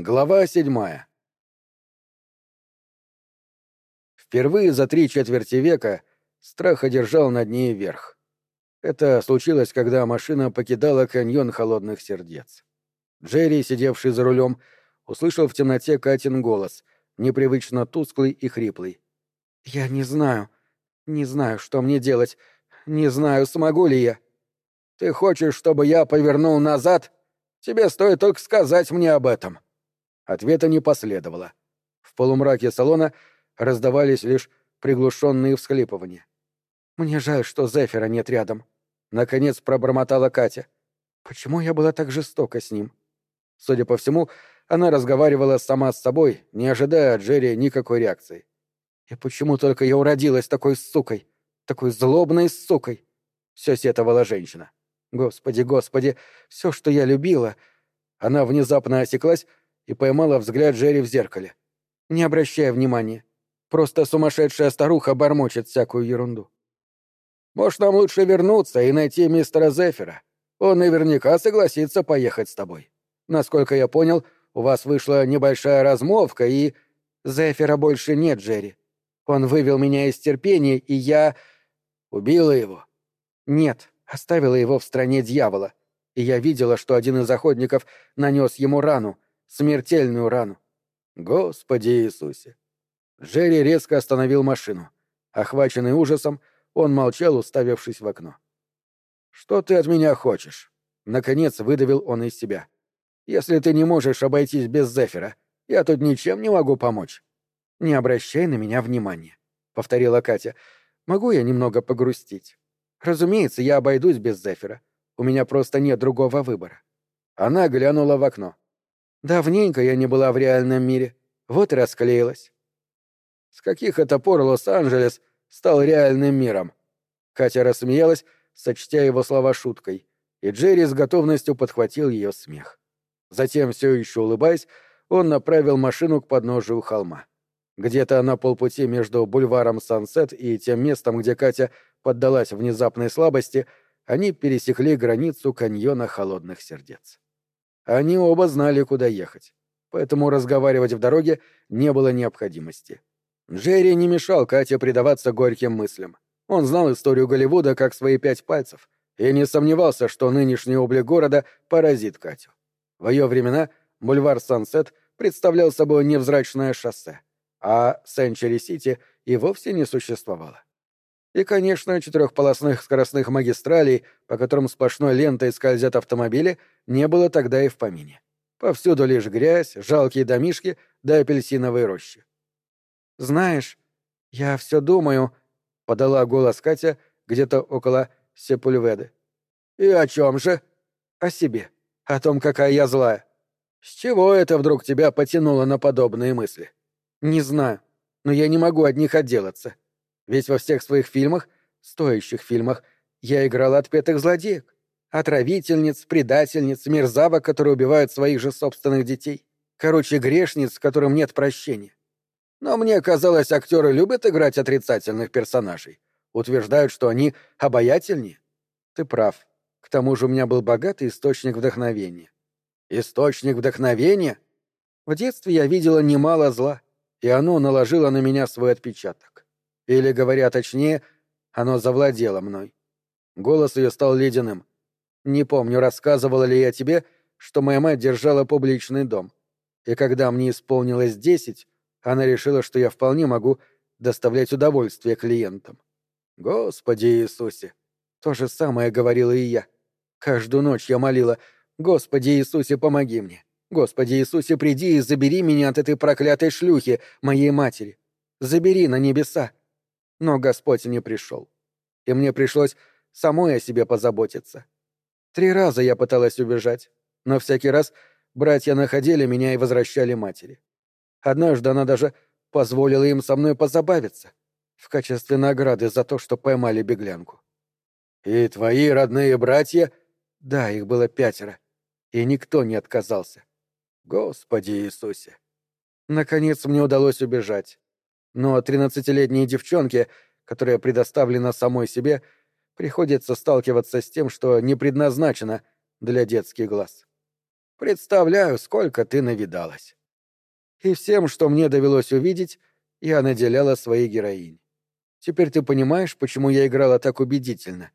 Глава седьмая. Впервые за три четверти века страх одержал над ней верх. Это случилось, когда машина покидала каньон холодных сердец. Джерри, сидевший за рулем, услышал в темноте Катин голос, непривычно тусклый и хриплый. «Я не знаю. Не знаю, что мне делать. Не знаю, смогу ли я». «Ты хочешь, чтобы я повернул назад? Тебе стоит только сказать мне об этом». Ответа не последовало. В полумраке салона раздавались лишь приглушенные всхлипывания. «Мне жаль, что Зефира нет рядом», — наконец пробормотала Катя. «Почему я была так жестока с ним?» Судя по всему, она разговаривала сама с собой, не ожидая от Джерри никакой реакции. «И почему только я уродилась такой сукой? Такой злобной сукой?» Все сетовала женщина. «Господи, господи, все, что я любила...» Она внезапно осеклась и поймала взгляд Джерри в зеркале. «Не обращая внимания. Просто сумасшедшая старуха бормочет всякую ерунду». «Может, нам лучше вернуться и найти мистера Зефира? Он наверняка согласится поехать с тобой. Насколько я понял, у вас вышла небольшая размолвка, и...» «Зефира больше нет, Джерри. Он вывел меня из терпения, и я...» «Убила его?» «Нет, оставила его в стране дьявола. И я видела, что один из охотников нанес ему рану, смертельную рану. Господи Иисусе! Джерри резко остановил машину. Охваченный ужасом, он молчал, уставившись в окно. «Что ты от меня хочешь?» Наконец выдавил он из себя. «Если ты не можешь обойтись без Зефира, я тут ничем не могу помочь». «Не обращай на меня внимания», — повторила Катя. «Могу я немного погрустить?» «Разумеется, я обойдусь без Зефира. У меня просто нет другого выбора». Она глянула в окно. Давненько я не была в реальном мире. Вот и расклеилась. С каких это пор Лос-Анджелес стал реальным миром? Катя рассмеялась, сочтя его слова шуткой, и Джерри с готовностью подхватил ее смех. Затем, все еще улыбаясь, он направил машину к подножию холма. Где-то на полпути между бульваром Сансет и тем местом, где Катя поддалась внезапной слабости, они пересекли границу каньона холодных сердец. Они оба знали, куда ехать. Поэтому разговаривать в дороге не было необходимости. Джерри не мешал Кате предаваться горьким мыслям. Он знал историю Голливуда как свои пять пальцев и не сомневался, что нынешний облик города поразит Катю. В ее времена бульвар Сансет представлял собой невзрачное шоссе, а Сенчури-Сити и вовсе не существовало. И, конечно, четырехполосных скоростных магистралей, по которым сплошной лентой скользят автомобили, не было тогда и в помине. Повсюду лишь грязь, жалкие домишки да апельсиновые рощи. «Знаешь, я все думаю», — подала голос Катя где-то около Сепульведы. «И о чем же?» «О себе. О том, какая я злая». «С чего это вдруг тебя потянуло на подобные мысли?» «Не знаю, но я не могу от них отделаться. Ведь во всех своих фильмах, стоящих фильмах, я играл отпетых злодеек. Отравительниц, предательниц, мерзавок, которые убивают своих же собственных детей. Короче, грешниц, которым нет прощения. Но мне казалось, актеры любят играть отрицательных персонажей. Утверждают, что они обаятельнее. Ты прав. К тому же у меня был богатый источник вдохновения. Источник вдохновения? В детстве я видела немало зла, и оно наложило на меня свой отпечаток. Или, говоря точнее, оно завладело мной. Голос ее стал ледяным. Не помню, рассказывала ли я тебе, что моя мать держала публичный дом. И когда мне исполнилось десять, она решила, что я вполне могу доставлять удовольствие клиентам. Господи Иисусе! То же самое говорила и я. Каждую ночь я молила, Господи Иисусе, помоги мне. Господи Иисусе, приди и забери меня от этой проклятой шлюхи, моей матери. Забери на небеса но Господь не пришел. И мне пришлось самой о себе позаботиться. Три раза я пыталась убежать, но всякий раз братья находили меня и возвращали матери. Однажды она даже позволила им со мной позабавиться в качестве награды за то, что поймали беглянку. «И твои родные братья?» «Да, их было пятеро, и никто не отказался. Господи Иисусе!» Наконец мне удалось убежать, но тринадцатилетней девчонке, которая предоставлена самой себе, приходится сталкиваться с тем, что не предназначено для детских глаз. Представляю, сколько ты навидалась. И всем, что мне довелось увидеть, я наделяла своей героинь. Теперь ты понимаешь, почему я играла так убедительно?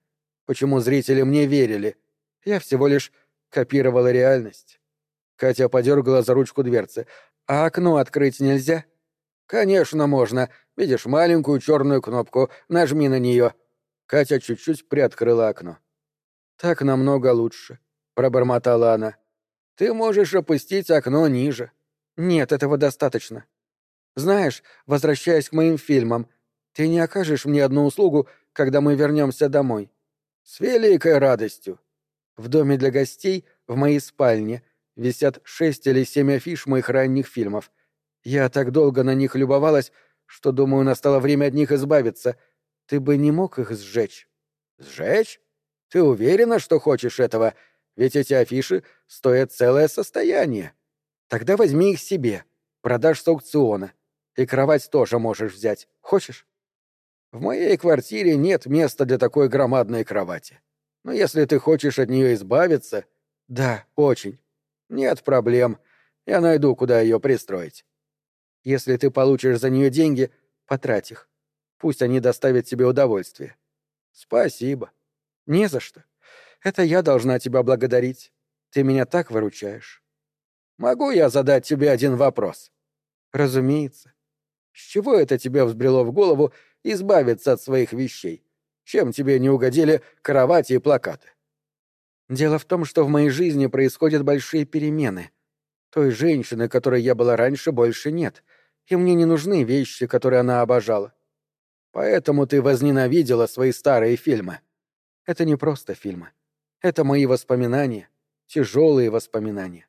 Почему зрители мне верили? Я всего лишь копировала реальность. Катя подергала за ручку дверцы. «А окно открыть нельзя?» «Конечно можно. Видишь маленькую черную кнопку. Нажми на нее». Катя чуть-чуть приоткрыла окно. «Так намного лучше», — пробормотала она. «Ты можешь опустить окно ниже». «Нет, этого достаточно». «Знаешь, возвращаясь к моим фильмам, ты не окажешь мне одну услугу, когда мы вернемся домой?» «С великой радостью». В доме для гостей, в моей спальне, висят шесть или семь афиш моих ранних фильмов. Я так долго на них любовалась, что, думаю, настало время от них избавиться. Ты бы не мог их сжечь?» «Сжечь? Ты уверена, что хочешь этого? Ведь эти афиши стоят целое состояние. Тогда возьми их себе, продашь с аукциона. И кровать тоже можешь взять. Хочешь? В моей квартире нет места для такой громадной кровати. Но если ты хочешь от нее избавиться... Да, очень. Нет проблем. Я найду, куда ее пристроить. Если ты получишь за нее деньги, потрать их. Пусть они доставят тебе удовольствие. Спасибо. Не за что. Это я должна тебя благодарить. Ты меня так выручаешь. Могу я задать тебе один вопрос? Разумеется. С чего это тебе взбрело в голову избавиться от своих вещей? Чем тебе не угодили кровати и плакаты? Дело в том, что в моей жизни происходят большие перемены. Той женщины, которой я была раньше, больше нет, и мне не нужны вещи, которые она обожала. Поэтому ты возненавидела свои старые фильмы. Это не просто фильмы. Это мои воспоминания, тяжелые воспоминания.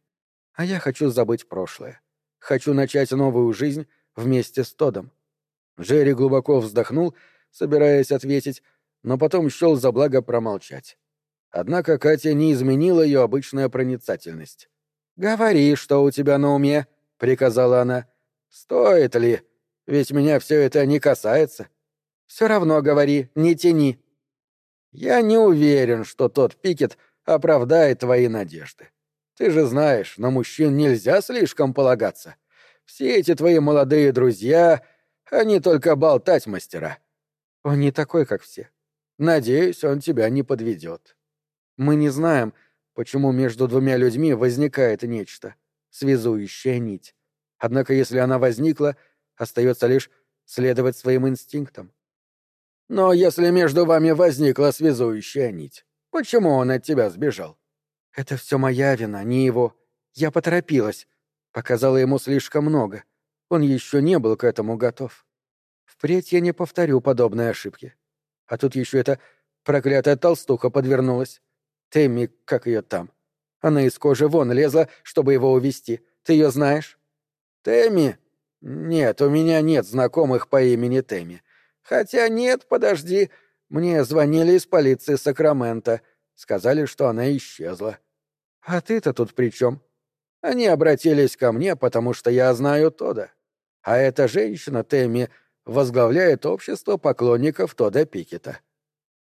А я хочу забыть прошлое. Хочу начать новую жизнь вместе с Тодом. Джерри глубоко вздохнул, собираясь ответить, но потом счел за благо промолчать. Однако Катя не изменила ее обычная проницательность. «Говори, что у тебя на уме», — приказала она. «Стоит ли? Ведь меня все это не касается». «Все равно говори, не тяни». «Я не уверен, что тот Пикет оправдает твои надежды. Ты же знаешь, на мужчин нельзя слишком полагаться. Все эти твои молодые друзья, они только болтать мастера. Он не такой, как все. Надеюсь, он тебя не подведет. Мы не знаем, почему между двумя людьми возникает нечто, связующая нить. Однако, если она возникла, остается лишь следовать своим инстинктам. Но если между вами возникла связующая нить, почему он от тебя сбежал? Это все моя вина, не его. Я поторопилась. Показала ему слишком много. Он еще не был к этому готов. Впредь я не повторю подобной ошибки. А тут еще эта проклятая толстуха подвернулась. Тэмми, как ее там. Она из кожи вон лезла, чтобы его увести. Ты ее знаешь? Тэмми? Нет, у меня нет знакомых по имени Тэмми. Хотя нет, подожди. Мне звонили из полиции Сакрамента. Сказали, что она исчезла. А ты-то тут при чем? Они обратились ко мне, потому что я знаю Тода. А эта женщина, Тэмми, возглавляет общество поклонников Тода Пикета.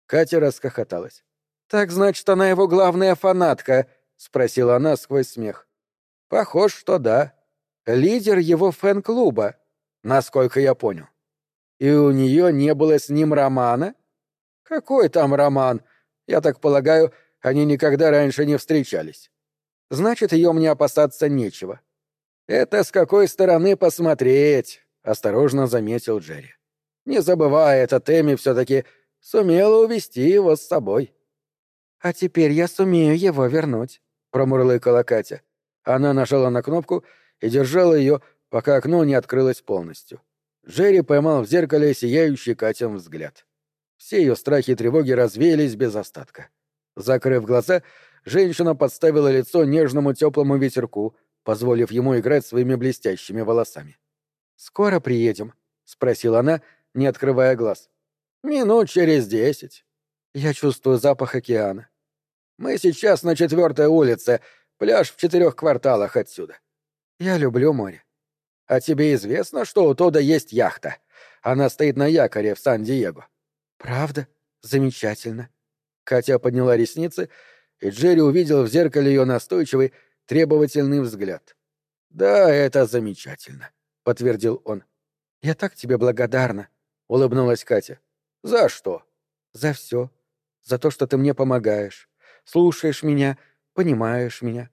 Катя расхохоталась. «Так значит, она его главная фанатка?» — спросила она сквозь смех. «Похож, что да. Лидер его фэн-клуба, насколько я понял. И у нее не было с ним романа? Какой там роман? Я так полагаю, они никогда раньше не встречались. Значит, ее мне опасаться нечего. Это с какой стороны посмотреть, осторожно заметил Джерри. Не забывай, эта Тэмми все-таки сумела увести его с собой. А теперь я сумею его вернуть, промурлыкала Катя. Она нажала на кнопку и держала ее, пока окно не открылось полностью. Джерри поймал в зеркале сияющий Катям взгляд. Все ее страхи и тревоги развеялись без остатка. Закрыв глаза, женщина подставила лицо нежному теплому ветерку, позволив ему играть своими блестящими волосами. «Скоро приедем?» — спросила она, не открывая глаз. «Минут через десять. Я чувствую запах океана. Мы сейчас на четвертой улице, пляж в четырех кварталах отсюда. Я люблю море. А тебе известно, что у Тода есть яхта? Она стоит на якоре в Сан-Диего». «Правда? Замечательно. Катя подняла ресницы, и Джерри увидел в зеркале ее настойчивый, требовательный взгляд. «Да, это замечательно», — подтвердил он. «Я так тебе благодарна», — улыбнулась Катя. «За что?» «За все. За то, что ты мне помогаешь. Слушаешь меня, понимаешь меня.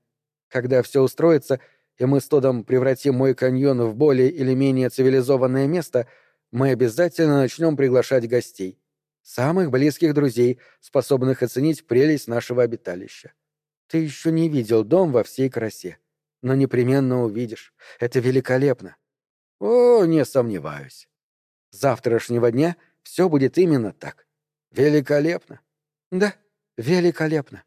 Когда все устроится, и мы с Тодом превратим мой каньон в более или менее цивилизованное место, мы обязательно начнем приглашать гостей. Самых близких друзей, способных оценить прелесть нашего обиталища. Ты еще не видел дом во всей красе, но непременно увидишь. Это великолепно. О, не сомневаюсь. С завтрашнего дня все будет именно так. Великолепно. Да, великолепно.